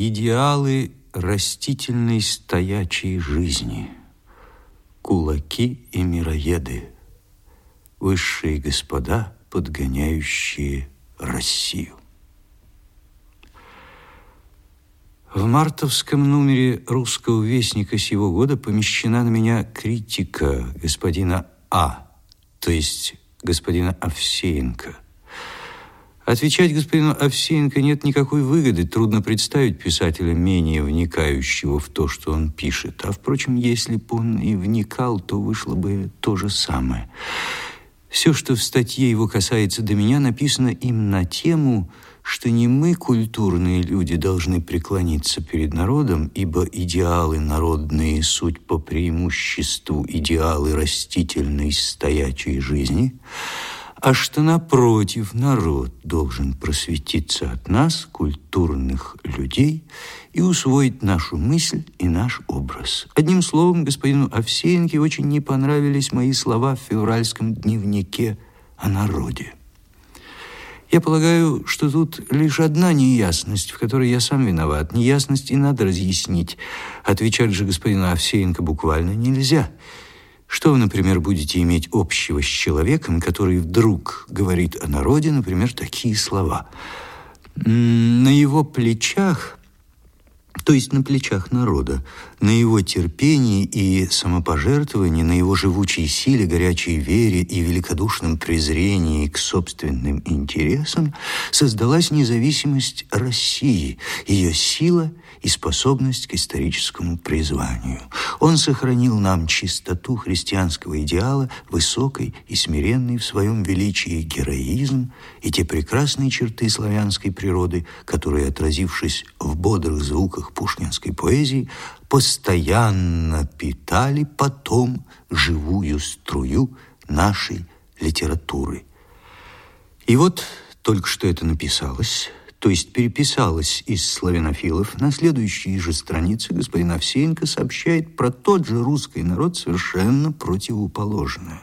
Идеалы растительной стоячей жизни, кулаки и мироеды, высшие господа, подгоняющие Россию. В мартовском номере «Русского вестника» сего года помещена на меня критика господина А, то есть господина Овсеенко. Отвечать господину Овсеенко нет никакой выгоды. Трудно представить писателя, менее вникающего в то, что он пишет. А, впрочем, если бы он и вникал, то вышло бы то же самое. Все, что в статье его касается до меня, написано им на тему – что не мы, культурные люди, должны преклониться перед народом, ибо идеалы народные суть по преимуществу идеалы растительной стоячей жизни, а что, напротив, народ должен просветиться от нас, культурных людей, и усвоить нашу мысль и наш образ. Одним словом, господину Овсеенке очень не понравились мои слова в февральском дневнике о народе. Я полагаю, что тут лишь одна неясность, в которой я сам виноват. Неясность и надо разъяснить. Отвечать же господину Овсеенко буквально нельзя. Что вы, например, будете иметь общего с человеком, который вдруг говорит о народе, например, такие слова? На его плечах то есть на плечах народа, на его терпении и самопожертвовании, на его живучей силе, горячей вере и великодушном презрении к собственным интересам создалась независимость России, ее сила и способность к историческому призванию. Он сохранил нам чистоту христианского идеала, высокой и смиренный в своем величии героизм и те прекрасные черты славянской природы, которые, отразившись в бодрых звуках пушкинской поэзии, постоянно питали потом живую струю нашей литературы. И вот только что это написалось, то есть переписалось из славянофилов, на следующей же странице господин Овсеенко сообщает про тот же русский народ совершенно противоположное.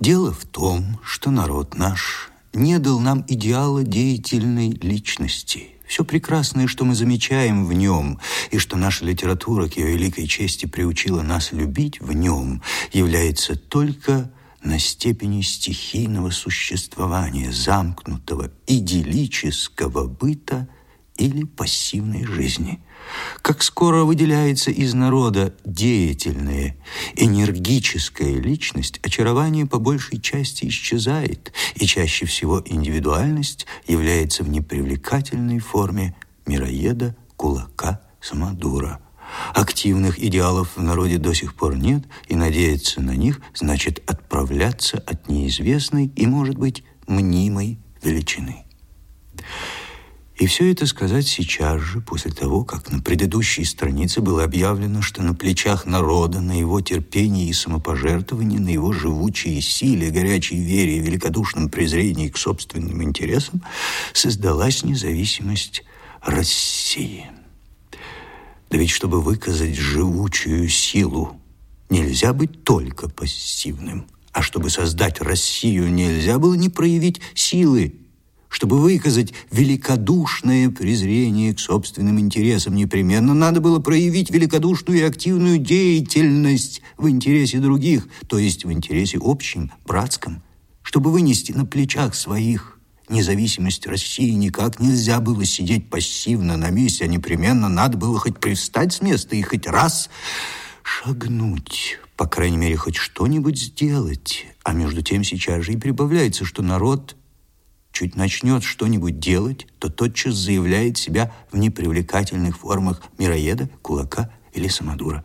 Дело в том, что народ наш не дал нам идеала деятельной личности – все прекрасное, что мы замечаем в нем, и что наша литература к ее великой чести приучила нас любить в нем, является только на степени стихийного существования, замкнутого идиллического быта или пассивной жизни – как скоро выделяется из народа деятельная, энергическая личность, очарование по большей части исчезает, и чаще всего индивидуальность является в непривлекательной форме мироеда, кулака, самодура. Активных идеалов в народе до сих пор нет, и надеяться на них значит отправляться от неизвестной и, может быть, мнимой величины. И все это сказать сейчас же, после того, как на предыдущей странице было объявлено, что на плечах народа, на его терпении и самопожертвовании, на его живучей силе, горячей вере и великодушном презрении к собственным интересам создалась независимость России. Да ведь чтобы выказать живучую силу, нельзя быть только пассивным. А чтобы создать Россию, нельзя было не проявить силы чтобы выказать великодушное презрение к собственным интересам, непременно надо было проявить великодушную и активную деятельность в интересе других, то есть в интересе общем, братском, чтобы вынести на плечах своих независимость России никак нельзя было сидеть пассивно на месте, а непременно надо было хоть привстать с места и хоть раз шагнуть, по крайней мере, хоть что-нибудь сделать. А между тем сейчас же и прибавляется, что народ чуть начнет что-нибудь делать, то тотчас заявляет себя в непривлекательных формах мироеда, кулака или самодура.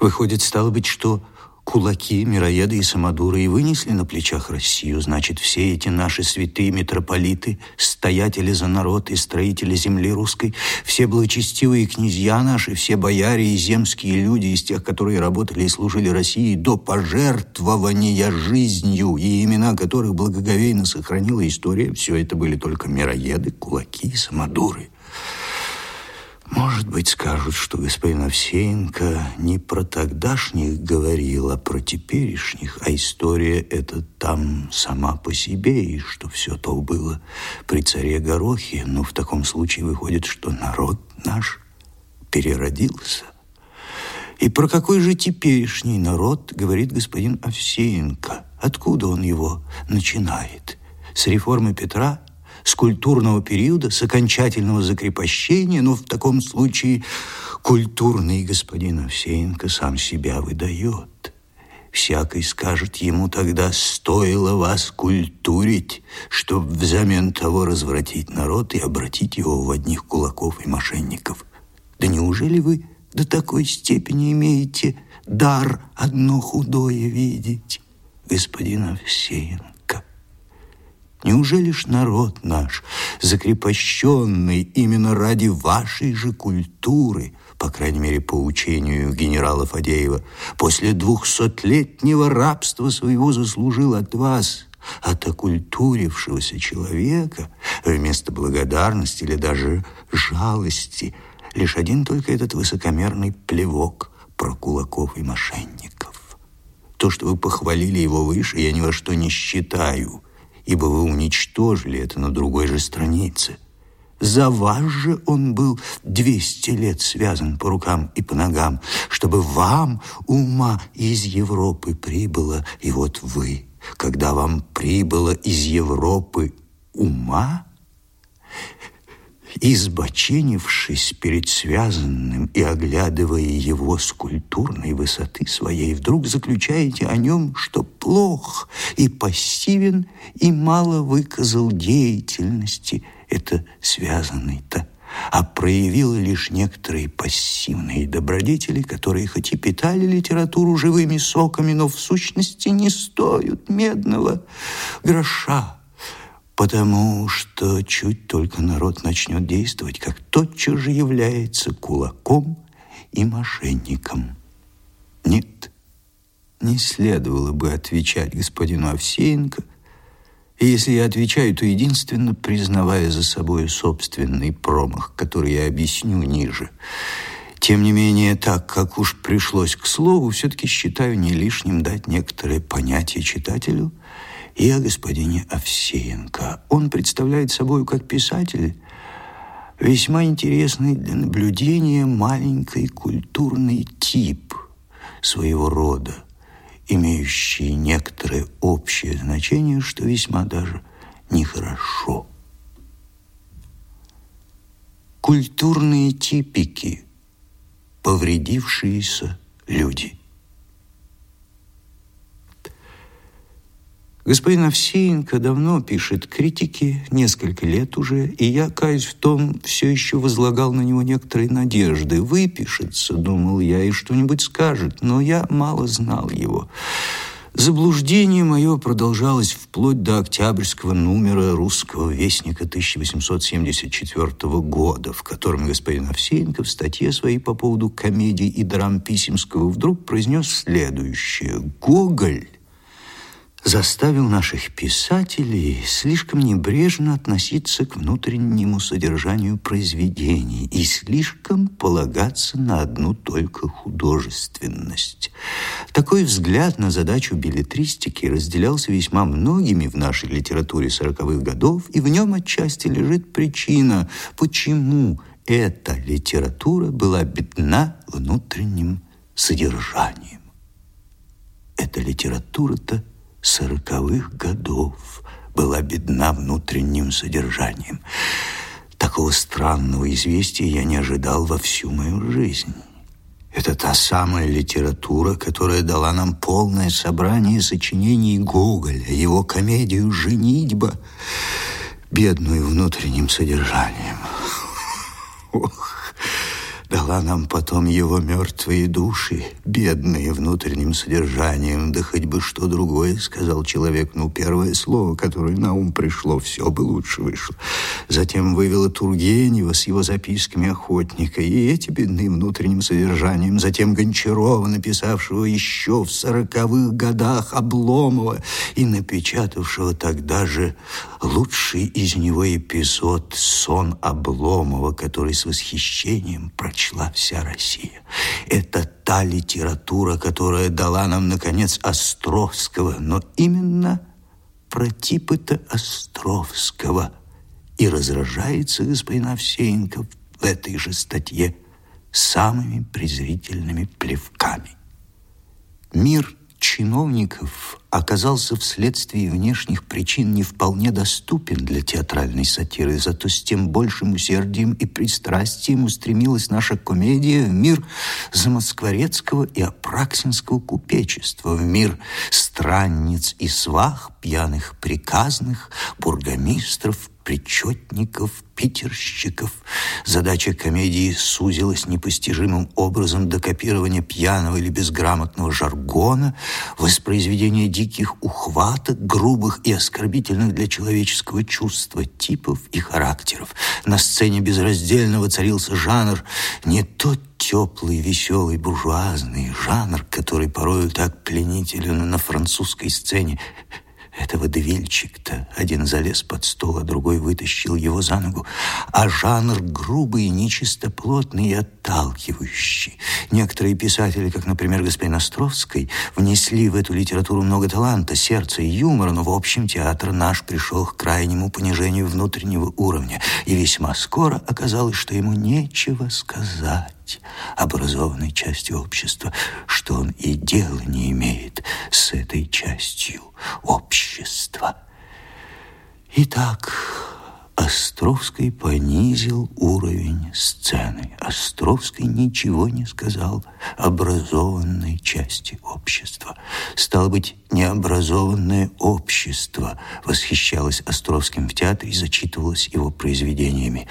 Выходит, стало быть, что Кулаки, мироеды и самодуры и вынесли на плечах Россию. Значит, все эти наши святые митрополиты, стоятели за народ и строители земли русской, все благочестивые князья наши, все бояре и земские люди из тех, которые работали и служили России до пожертвования жизнью, и имена которых благоговейно сохранила история, все это были только мироеды, кулаки и самодуры. Может быть, скажут, что господин Овсеенко не про тогдашних говорил, а про теперешних, а история эта там сама по себе, и что все то было при царе Горохе. Но в таком случае выходит, что народ наш переродился. И про какой же теперешний народ говорит господин Овсеенко? Откуда он его начинает? С реформы Петра? С культурного периода? С окончательного закрепощения? Но в таком случае культурный господин Овсеенко сам себя выдает. Всякий скажет ему тогда, стоило вас культурить, чтоб взамен того развратить народ и обратить его в одних кулаков и мошенников. Да неужели вы до такой степени имеете дар одно худое видеть, господин Овсеенко? Неужели ж народ наш, закрепощенный именно ради вашей же культуры, по крайней мере, по учению генерала Фадеева, после двухсотлетнего рабства своего заслужил от вас, от окультурившегося человека, вместо благодарности или даже жалости – лишь один только этот высокомерный плевок про кулаков и мошенников. То, что вы похвалили его выше, я ни во что не считаю, ибо вы уничтожили это на другой же странице. За вас же он был двести лет связан по рукам и по ногам, чтобы вам ума из Европы прибыло, и вот вы, когда вам прибыло из Европы ума, избоченившись перед связанным и оглядывая его с культурной высоты своей, вдруг заключаете о нем, что плох и пассивен, и мало выказал деятельности, это связанный-то, а проявил лишь некоторые пассивные добродетели, которые хоть и питали литературу живыми соками, но в сущности не стоят медного гроша. Потому что чуть только народ начнет действовать, как тотчас же является кулаком и мошенником. Нет, не следовало бы отвечать господину Овсеенко, и если я отвечаю, то единственно признавая за собой собственный промах, который я объясню ниже. Тем не менее, так как уж пришлось к слову, все-таки считаю не лишним дать некоторое понятие читателю – и о господине Овсеенко. Он представляет собой как писатель весьма интересный для наблюдения маленький культурный тип своего рода, имеющий некоторое общее значение, что весьма даже нехорошо. Культурные типики, повредившиеся люди – Господин Овсеенко давно пишет критики, несколько лет уже, и я, каюсь в том, все еще возлагал на него некоторые надежды. Выпишется, думал я, и что-нибудь скажет, но я мало знал его. Заблуждение мое продолжалось вплоть до октябрьского номера «Русского вестника» 1874 года, в котором господин Овсеенко в статье своей по поводу комедий и драм Писемского вдруг произнес следующее «Гоголь заставил наших писателей слишком небрежно относиться к внутреннему содержанию произведений и слишком полагаться на одну только художественность. Такой взгляд на задачу билетристики разделялся весьма многими в нашей литературе сороковых годов, и в нем отчасти лежит причина, почему эта литература была бедна внутренним содержанием. Эта литература-то сороковых годов была бедна внутренним содержанием. Такого странного известия я не ожидал во всю мою жизнь. Это та самая литература, которая дала нам полное собрание сочинений Гоголя, его комедию «Женитьба», бедную внутренним содержанием. Ох, дала нам потом его мертвые души, бедные внутренним содержанием, да хоть бы что другое, сказал человек, ну, первое слово, которое на ум пришло, все бы лучше вышло. Затем вывела Тургенева с его записками охотника, и эти бедные внутренним содержанием, затем Гончарова, написавшего еще в сороковых годах Обломова и напечатавшего тогда же лучший из него эпизод «Сон Обломова», который с восхищением прочитал прочла вся Россия. Это та литература, которая дала нам, наконец, Островского, но именно про типы-то Островского. И разражается господин Овсеенко в этой же статье самыми презрительными плевками. Мир чиновников оказался вследствие внешних причин не вполне доступен для театральной сатиры, зато с тем большим усердием и пристрастием устремилась наша комедия в мир замоскворецкого и апраксинского купечества, в мир странниц и свах, пьяных приказных, бургомистров, причетников, питерщиков. Задача комедии сузилась непостижимым образом до копирования пьяного или безграмотного жаргона, воспроизведения диких ухваток, грубых и оскорбительных для человеческого чувства типов и характеров. На сцене безраздельного царился жанр не тот теплый, веселый, буржуазный жанр, который порою так пленителен на французской сцене, этого девильчик-то один залез под стол, а другой вытащил его за ногу. А жанр грубый, нечистоплотный и отталкивающий. Некоторые писатели, как, например, господин Островский, внесли в эту литературу много таланта, сердца и юмора, но, в общем, театр наш пришел к крайнему понижению внутреннего уровня, и весьма скоро оказалось, что ему нечего сказать образованной части общества, что он и дела не имеет с этой частью общества. Итак, Островский понизил уровень сцены. Островский ничего не сказал образованной части общества. Стало быть, необразованное общество восхищалось Островским в театре и зачитывалось его произведениями.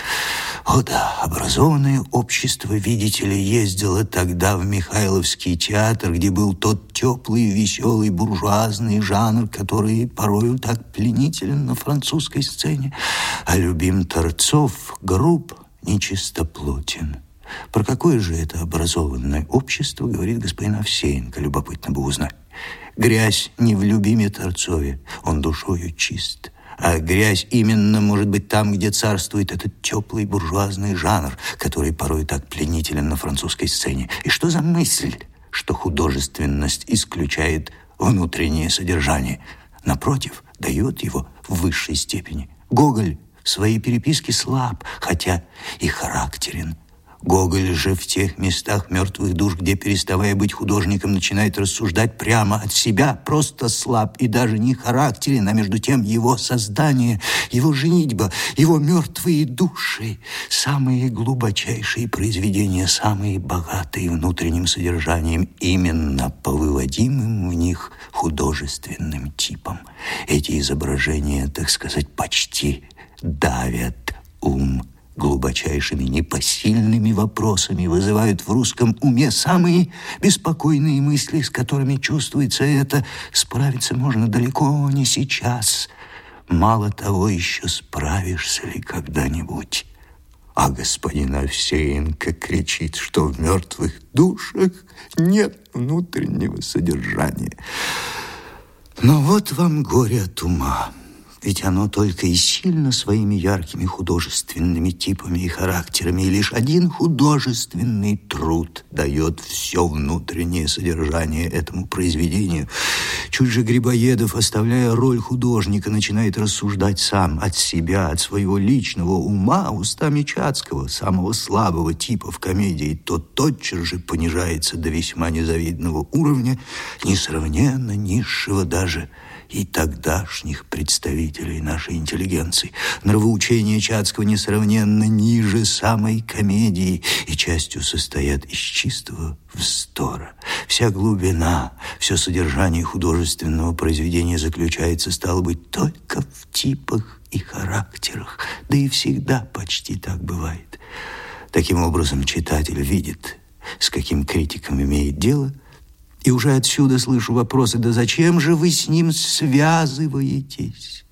О да, образованное общество, видите ли, ездило тогда в Михайловский театр, где был тот теплый, веселый, буржуазный жанр, который порою так пленителен на французской сцене. Любим Торцов груб, нечистоплотен. Про какое же это образованное общество, говорит господин Овсеенко, любопытно бы узнать. Грязь не в любиме Торцове, он душою чист. А грязь именно может быть там, где царствует этот теплый буржуазный жанр, который порой так пленителен на французской сцене. И что за мысль, что художественность исключает внутреннее содержание? Напротив, дает его в высшей степени. Гоголь в своей переписке слаб, хотя и характерен. Гоголь же в тех местах мертвых душ, где, переставая быть художником, начинает рассуждать прямо от себя, просто слаб и даже не характерен, а между тем его создание, его женитьба, его мертвые души, самые глубочайшие произведения, самые богатые внутренним содержанием, именно по выводимым в них художественным типам. Эти изображения, так сказать, почти давят ум глубочайшими непосильными вопросами вызывают в русском уме самые беспокойные мысли, с которыми чувствуется это. Справиться можно далеко не сейчас. Мало того, еще справишься ли когда-нибудь. А господин Овсеенко кричит, что в мертвых душах нет внутреннего содержания. Но вот вам горе от ума. Ведь оно только и сильно своими яркими художественными типами и характерами, и лишь один художественный труд дает все внутреннее содержание этому произведению. Чуть же Грибоедов, оставляя роль художника, начинает рассуждать сам от себя, от своего личного ума, устами Чацкого, самого слабого типа в комедии, то тотчас же понижается до весьма незавидного уровня, несравненно низшего даже и тогдашних представителей нашей интеллигенции. Нравоучение Чацкого несравненно ниже самой комедии и частью состоят из чистого вздора. Вся глубина, все содержание художественного произведения заключается, стало быть, только в типах и характерах, да и всегда почти так бывает. Таким образом, читатель видит, с каким критиком имеет дело – и уже отсюда слышу вопросы, да зачем же вы с ним связываетесь?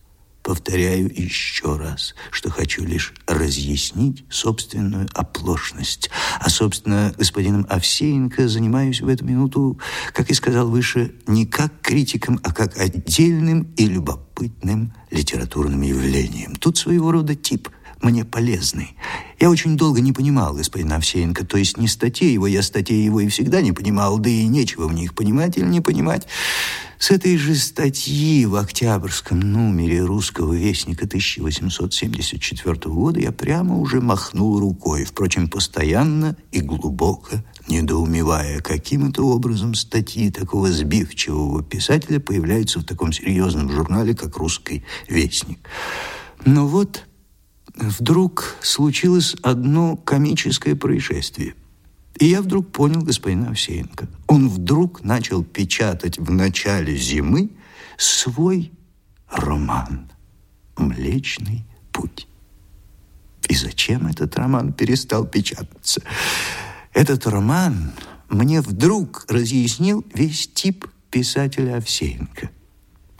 Повторяю еще раз, что хочу лишь разъяснить собственную оплошность. А, собственно, господином Овсеенко занимаюсь в эту минуту, как и сказал выше, не как критиком, а как отдельным и любопытным литературным явлением. Тут своего рода тип – мне полезный. Я очень долго не понимал господина Овсеенко, то есть не статей его, я статей его и всегда не понимал, да и нечего в них понимать или не понимать. С этой же статьи в октябрьском номере «Русского вестника» 1874 года я прямо уже махнул рукой, впрочем, постоянно и глубоко недоумевая, каким это образом статьи такого сбивчивого писателя появляются в таком серьезном журнале, как «Русский вестник». Но вот вдруг случилось одно комическое происшествие – и я вдруг понял господина Овсеенко. Он вдруг начал печатать в начале зимы свой роман «Млечный путь». И зачем этот роман перестал печататься? Этот роман мне вдруг разъяснил весь тип писателя Овсеенко –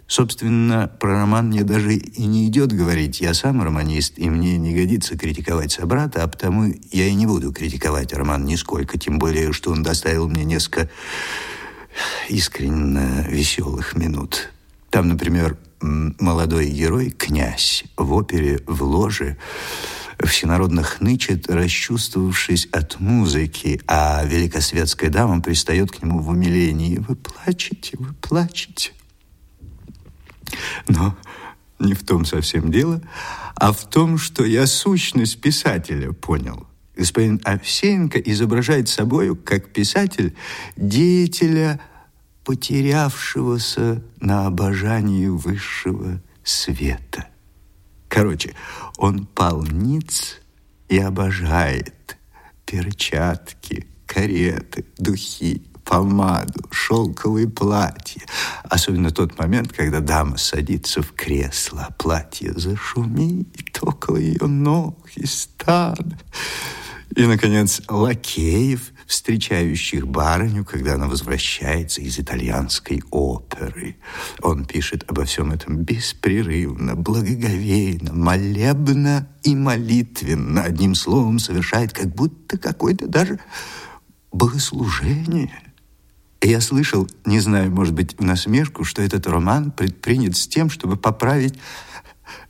Собственно, про роман мне даже и не идет говорить. Я сам романист, и мне не годится критиковать собрата, а потому я и не буду критиковать роман нисколько, тем более, что он доставил мне несколько искренне веселых минут. Там, например, молодой герой, князь, в опере «В ложе» всенародно хнычет, расчувствовавшись от музыки, а великосветская дама пристает к нему в умилении. «Вы плачете, вы плачете». Но не в том совсем дело, а в том, что я сущность писателя понял. Господин Овсеенко изображает собою, как писатель, деятеля, потерявшегося на обожании высшего света. Короче, он полниц и обожает перчатки, кареты, духи, помаду, шелковые платья. Особенно тот момент, когда дама садится в кресло, а платье зашумит около ее ног и стан. И, наконец, лакеев, встречающих барыню, когда она возвращается из итальянской оперы. Он пишет обо всем этом беспрерывно, благоговейно, молебно и молитвенно. Одним словом, совершает как будто какое-то даже богослужение. Я слышал, не знаю, может быть, в насмешку, что этот роман предпринят с тем, чтобы поправить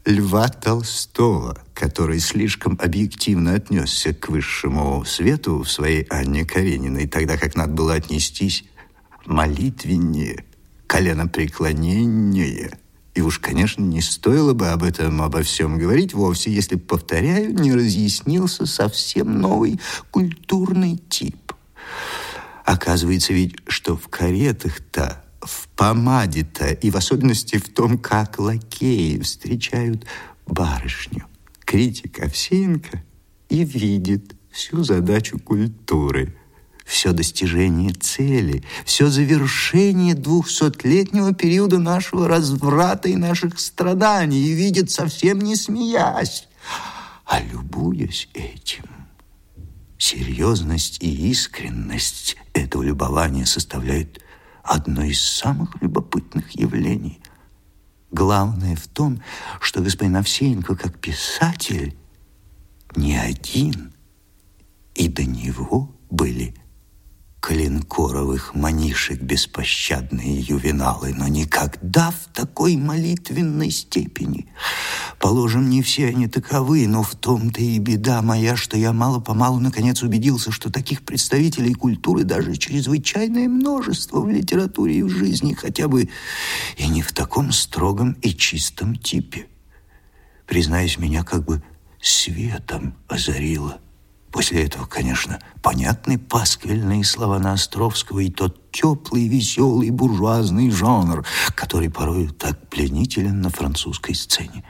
Льва Толстого, который слишком объективно отнесся к высшему свету в своей Анне Карениной, тогда как надо было отнестись молитвеннее, коленопреклоненнее. И уж, конечно, не стоило бы об этом, обо всем говорить вовсе, если, повторяю, не разъяснился совсем новый культурный тип. Оказывается ведь, что в каретах-то, в помаде-то, и в особенности в том, как лакеи встречают барышню, критик Овсеенко и видит всю задачу культуры, все достижение цели, все завершение двухсотлетнего периода нашего разврата и наших страданий, и видит совсем не смеясь, а любуясь этим. Серьезность и искренность этого любования составляют одно из самых любопытных явлений. Главное в том, что господин Овсеенко, как писатель, не один, и до него были Калинкоровых манишек беспощадные ювеналы, но никогда в такой молитвенной степени. Положим, не все они таковы, но в том-то и беда моя, что я мало-помалу наконец убедился, что таких представителей культуры даже чрезвычайное множество в литературе и в жизни, хотя бы и не в таком строгом и чистом типе. Признаюсь, меня как бы светом озарило. После этого, конечно, понятны пасквильные слова Островского и тот теплый, веселый, буржуазный жанр, который порой так пленителен на французской сцене.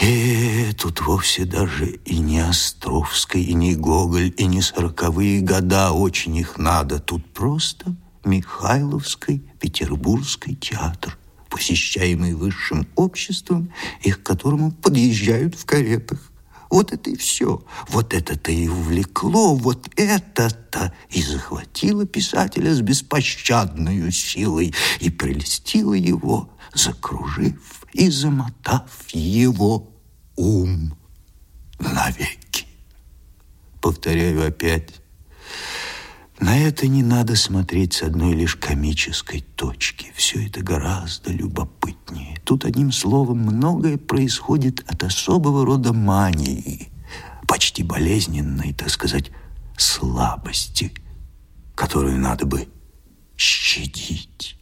И тут вовсе даже и не Островский, и не Гоголь, и не сороковые года, очень их надо. Тут просто Михайловский Петербургский театр, посещаемый высшим обществом и к которому подъезжают в каретах. Вот это и все. Вот это-то и увлекло, вот это-то и захватило писателя с беспощадной силой и прелестило его, закружив и замотав его ум навеки. Повторяю опять, на это не надо смотреть с одной лишь комической точки. Все это гораздо любопытнее. Тут, одним словом, многое происходит от особого рода мании, почти болезненной, так сказать, слабости, которую надо бы щадить.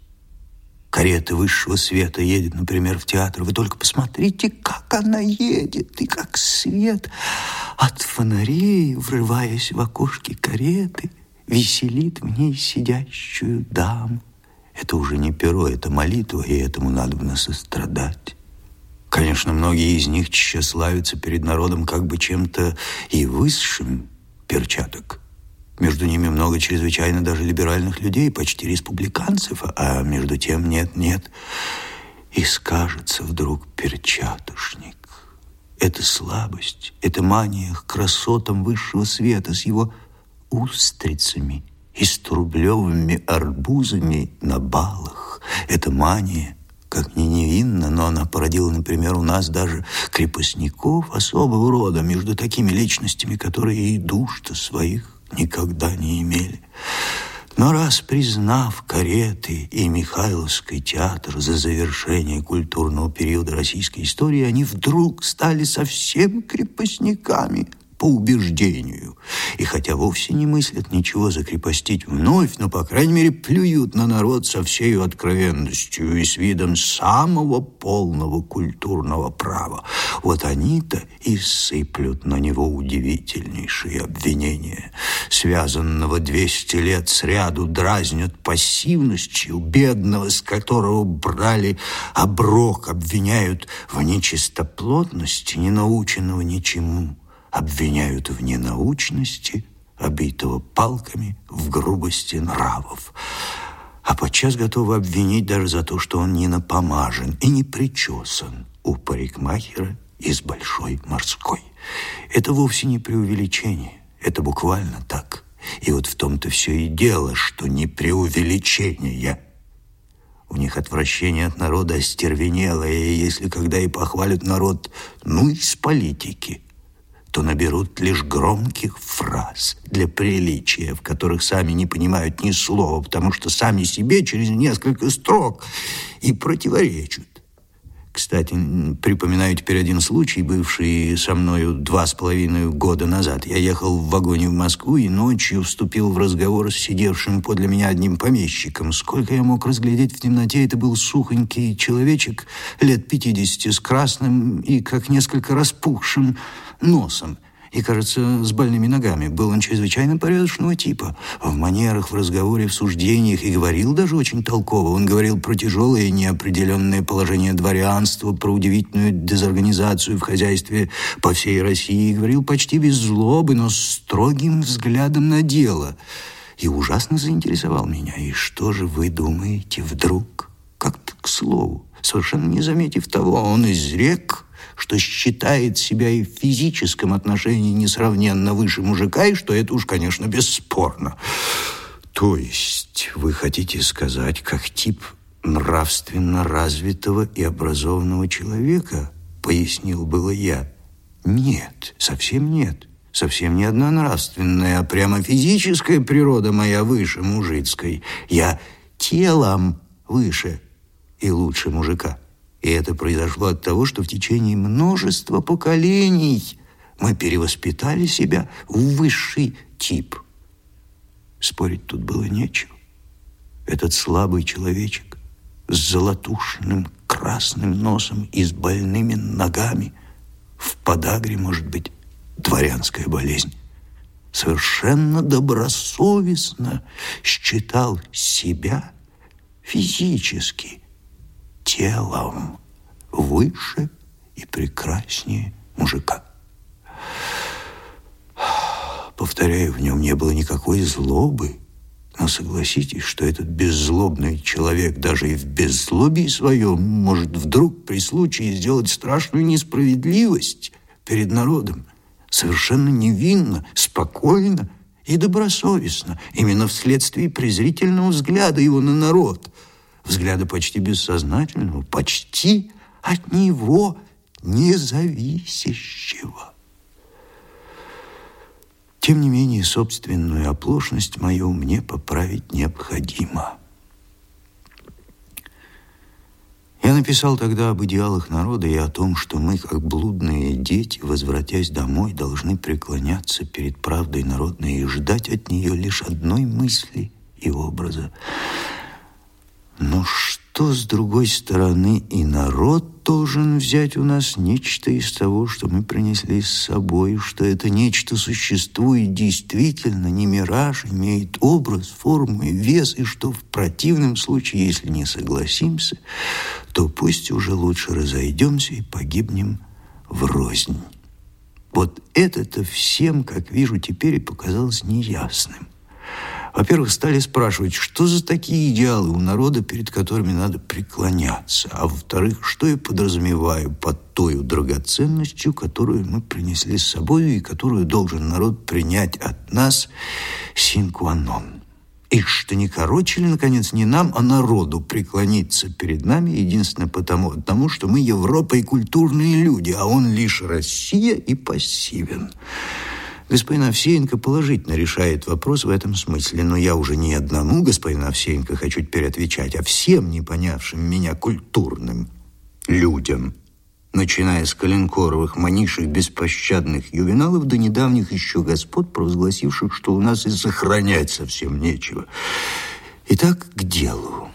карета высшего света едет, например, в театр, вы только посмотрите, как она едет, и как свет от фонарей, врываясь в окошки кареты, веселит в ней сидящую даму. Это уже не перо, это молитва, и этому надо бы сострадать. Конечно, многие из них тщеславятся перед народом как бы чем-то и высшим перчаток. Между ними много чрезвычайно даже либеральных людей, почти республиканцев, а между тем нет-нет. И скажется вдруг перчатушник. Это слабость, это мания к красотам высшего света с его устрицами и с трублевыми арбузами на балах. Это мания, как ни невинна, но она породила, например, у нас даже крепостников особого рода между такими личностями, которые и душ-то своих никогда не имели. Но раз признав кареты и Михайловский театр за завершение культурного периода российской истории, они вдруг стали совсем крепостниками – по убеждению. И хотя вовсе не мыслят ничего закрепостить вновь, но, по крайней мере, плюют на народ со всей откровенностью и с видом самого полного культурного права. Вот они-то и сыплют на него удивительнейшие обвинения. Связанного 200 лет сряду дразнят пассивностью, бедного, с которого брали оброк, обвиняют в нечистоплотности, не наученного ничему обвиняют в ненаучности, обитого палками в грубости нравов, а подчас готовы обвинить даже за то, что он не напомажен и не причесан у парикмахера из Большой Морской. Это вовсе не преувеличение, это буквально так. И вот в том-то все и дело, что не преувеличение. У них отвращение от народа остервенелое, и если когда и похвалят народ, ну, из политики – то наберут лишь громких фраз для приличия, в которых сами не понимают ни слова, потому что сами себе через несколько строк и противоречат. Кстати, припоминаю теперь один случай, бывший со мною два с половиной года назад. Я ехал в вагоне в Москву и ночью вступил в разговор с сидевшим подле меня одним помещиком. Сколько я мог разглядеть в темноте, это был сухонький человечек лет пятидесяти с красным и как несколько распухшим носом и, кажется, с больными ногами. Был он чрезвычайно порядочного типа. В манерах, в разговоре, в суждениях и говорил даже очень толково. Он говорил про тяжелое и неопределенное положение дворянства, про удивительную дезорганизацию в хозяйстве по всей России. И говорил почти без злобы, но с строгим взглядом на дело. И ужасно заинтересовал меня. И что же вы думаете вдруг? Как-то к слову, совершенно не заметив того, он изрек что считает себя и в физическом отношении несравненно выше мужика, и что это уж, конечно, бесспорно. То есть вы хотите сказать, как тип нравственно развитого и образованного человека, пояснил было я. Нет, совсем нет. Совсем не одна нравственная, а прямо физическая природа моя выше мужицкой. Я телом выше и лучше мужика. И это произошло от того, что в течение множества поколений мы перевоспитали себя в высший тип. Спорить тут было нечего. Этот слабый человечек с золотушным красным носом и с больными ногами в подагре, может быть, дворянская болезнь совершенно добросовестно считал себя физически телом выше и прекраснее мужика. Повторяю, в нем не было никакой злобы, но согласитесь, что этот беззлобный человек даже и в беззлобии своем может вдруг при случае сделать страшную несправедливость перед народом. Совершенно невинно, спокойно и добросовестно, именно вследствие презрительного взгляда его на народ – взгляда почти бессознательного, почти от него независящего. Тем не менее, собственную оплошность мою мне поправить необходимо. Я написал тогда об идеалах народа и о том, что мы, как блудные дети, возвратясь домой, должны преклоняться перед правдой народной и ждать от нее лишь одной мысли и образа – но что? с другой стороны, и народ должен взять у нас нечто из того, что мы принесли с собой, что это нечто существует действительно, не мираж, имеет образ, форму и вес, и что в противном случае, если не согласимся, то пусть уже лучше разойдемся и погибнем в рознь. Вот это-то всем, как вижу теперь, и показалось неясным. Во-первых, стали спрашивать, что за такие идеалы у народа, перед которыми надо преклоняться. А во-вторых, что я подразумеваю под той драгоценностью, которую мы принесли с собой и которую должен народ принять от нас синкуанон. И что не короче ли, наконец, не нам, а народу преклониться перед нами, единственно потому, потому что мы Европа и культурные люди, а он лишь Россия и пассивен. Господин Овсеенко положительно решает вопрос в этом смысле, но я уже не одному господину Овсеенко хочу теперь отвечать, а всем не понявшим меня культурным людям, начиная с коленкоровых, манишек, беспощадных ювеналов до недавних еще господ, провозгласивших, что у нас и сохранять совсем нечего. Итак, к делу.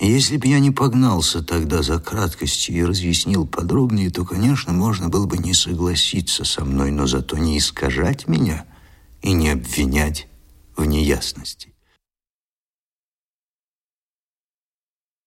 Если бы я не погнался тогда за краткостью и разъяснил подробнее, то, конечно, можно было бы не согласиться со мной, но зато не искажать меня и не обвинять в неясности.